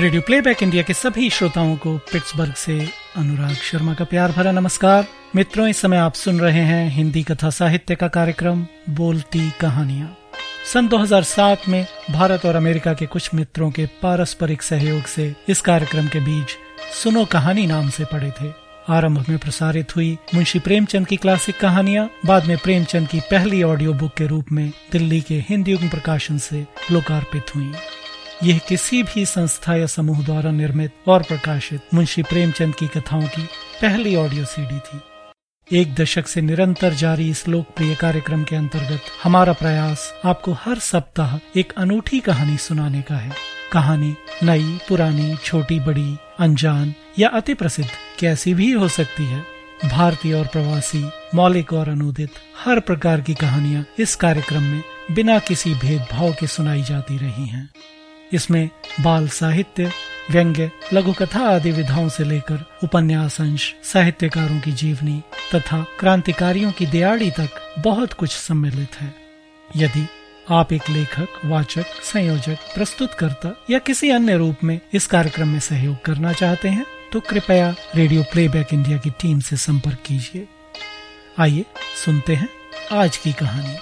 Radio playback India के सभी श्रोताओं को पिट्सबर्ग से अनुराग शर्मा का प्यार भरा नमस्कार। मित्रों, इस समय आप सुन रहे हैं हिंदी कथा साहित्य का कार्यक्रम, बोलती कहानियाँ। सन 2007 में भारत और अमेरिका के कुछ मित्रों के पारस्परिक सहयोग से इस कार्यक्रम के बीच सुनो कहानी नाम से पड़े थे। आरंभ में प्रसारित हुई मुंशी प्रेमचंद की क्लासिक कहानियाँ, बाद में प्रेमचंद की पहली ऑडियो बुक के रूप में दिल्ली के हिंदी प्रकाशन से लोकार्पित हुई। यह किसी भी संस्था या समूह द्वारा निर्मित और प्रकाशित मुंशी प्रेमचंद की कथाओं की पहली ऑडियो सीडी थी। एक दशक से निरंतर जारी इस लोकप्रिय कार्यक्रम के अंतर्गत हमारा प्रयास आपको हर सप्ताह एक अनूठी कहानी सुनाने का है। कहानी नई, पुरानी, छोटी, बड़ी, अनजान या अति प्रसिद्ध कैसी भी हो सकती है। भारतीय और प्रवासी, मौलिक और अनुदित हर प्रकार की कहानियाँ इस कार्यक्रम में बिना किसी भेदभाव के सुनाई जाती रही हैं। इसमें बाल साहित्य, व्यंग्य, लघु कथा आदि विधाओं से लेकर उपन्यास, अंश, साहित्यकारों की जीवनी तथा क्रांतिकारियों की दियाड़ी तक बहुत कुछ सम्मिलित है। यदि आप एक लेखक, वाचक, संयोजक, प्रस्तुतकर्ता या किसी अन्य रूप में इस कार्यक्रम में सहयोग करना चाहते हैं तो कृपया रेडियो प्लेबैक इंडिया की टीम से संपर्क कीजिए। आइए सुनते हैं आज की कहानी।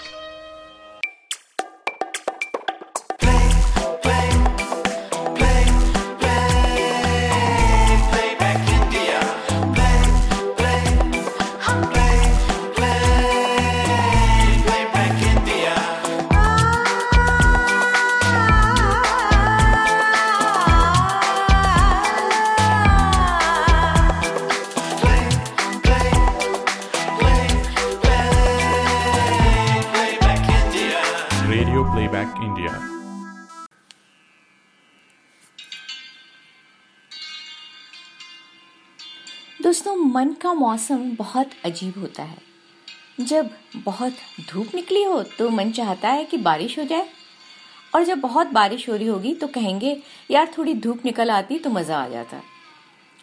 दोस्तों, मन का मौसम बहुत अजीब होता है। जब बहुत धूप निकली हो तो मन चाहता है कि बारिश हो जाए। और जब बहुत बारिश हो रही होगी तो कहेंगे, यार, थोड़ी धूप निकल आती तो मज़ा आ जाता।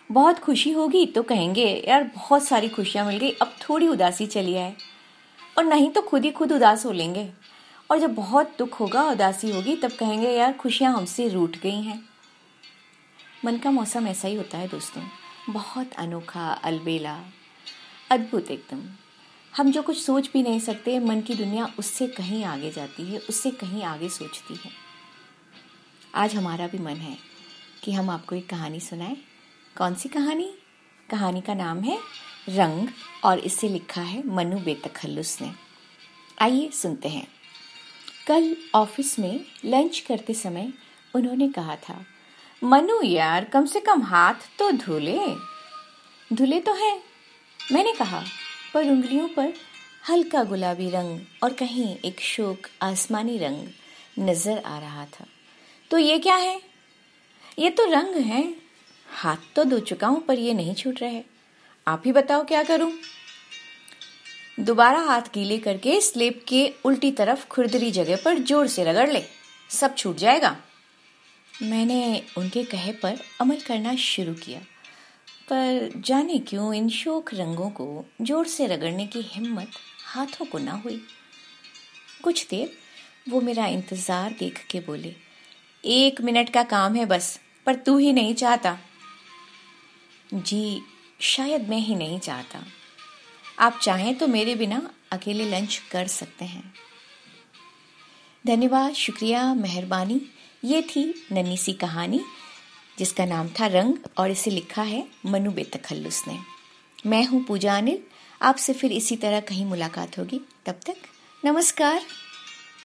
बहुत खुशी होगी तो कहेंगे, यार, बहुत सारी खुशियाँ मिल गई, अब थोड़ी उदासी चली आए और नहीं तो खुद ही खुद उदास हो लेंगे। और जब बहुत दुख होगा, उदासी होगी, तब कहेंगे, यार, खुशियाँ हमसे रूठ गई हैं। मन का मौसम ऐसा ही होता है दोस्तों। बहुत अनोखा, अलबेला, अद्भुत एकदम। हम जो कुछ सोच भी नहीं सकते, मन की दुनिया उससे कहीं आगे जाती है, उससे कहीं आगे सोचती है। आज हमारा भी मन है कि हम आपको एक कहानी सुनाएँ। कौन सी कहानी? कहानी का नाम है रंग और इसे लिखा है मनु बेतखल्लुस ने। आइए सुनते हैं। कल ऑफ़िस में लंच करते समय उन्होंने कहा था, मनु यार, कम से कम हाथ तो धुले। धुले तो है, मैंने कहा, पर उंगलियों पर हल्का गुलाबी रंग और कहीं एक शोक आसमानी रंग नज़र आ रहा था। तो ये क्या है? ये तो रंग है। हाथ तो धो चुका हूँ, पर ये नहीं छूट रहे। आप ही बताओ क्या करूँ? दोबारा हाथ गीले करके स्लेब के उल्टी तरफ़ खुरदरी जगह पर ज़ोर से रगड़ ले। सब छूट जाएगा। मैंने उनके कहे पर अमल करना शुरू किया। पर जाने क्यों इन शोक रंगों को ज़ोर से रगड़ने की हिम्मत हाथों को ना हुई। कुछ देर वो मेरा इंतज़ार देख के बोले, एक मिनट का काम है बस, पर तू ही नहीं चाहता। जी, शायद मैं ही नहीं चाहता। आप चाहें तो मेरे बिना अकेले लंच कर सकते हैं। धन्यवाद, शुक्रिया, मेहरबानी। ये थी नन्ही सी कहानी, जिसका नाम था रंग, और इसे लिखा है मनु बेतखल्लुस ने। मैं हूँ पूजा अनिल, आपसे फिर इसी तरह कहीं मुलाकात होगी। तब तक नमस्कार।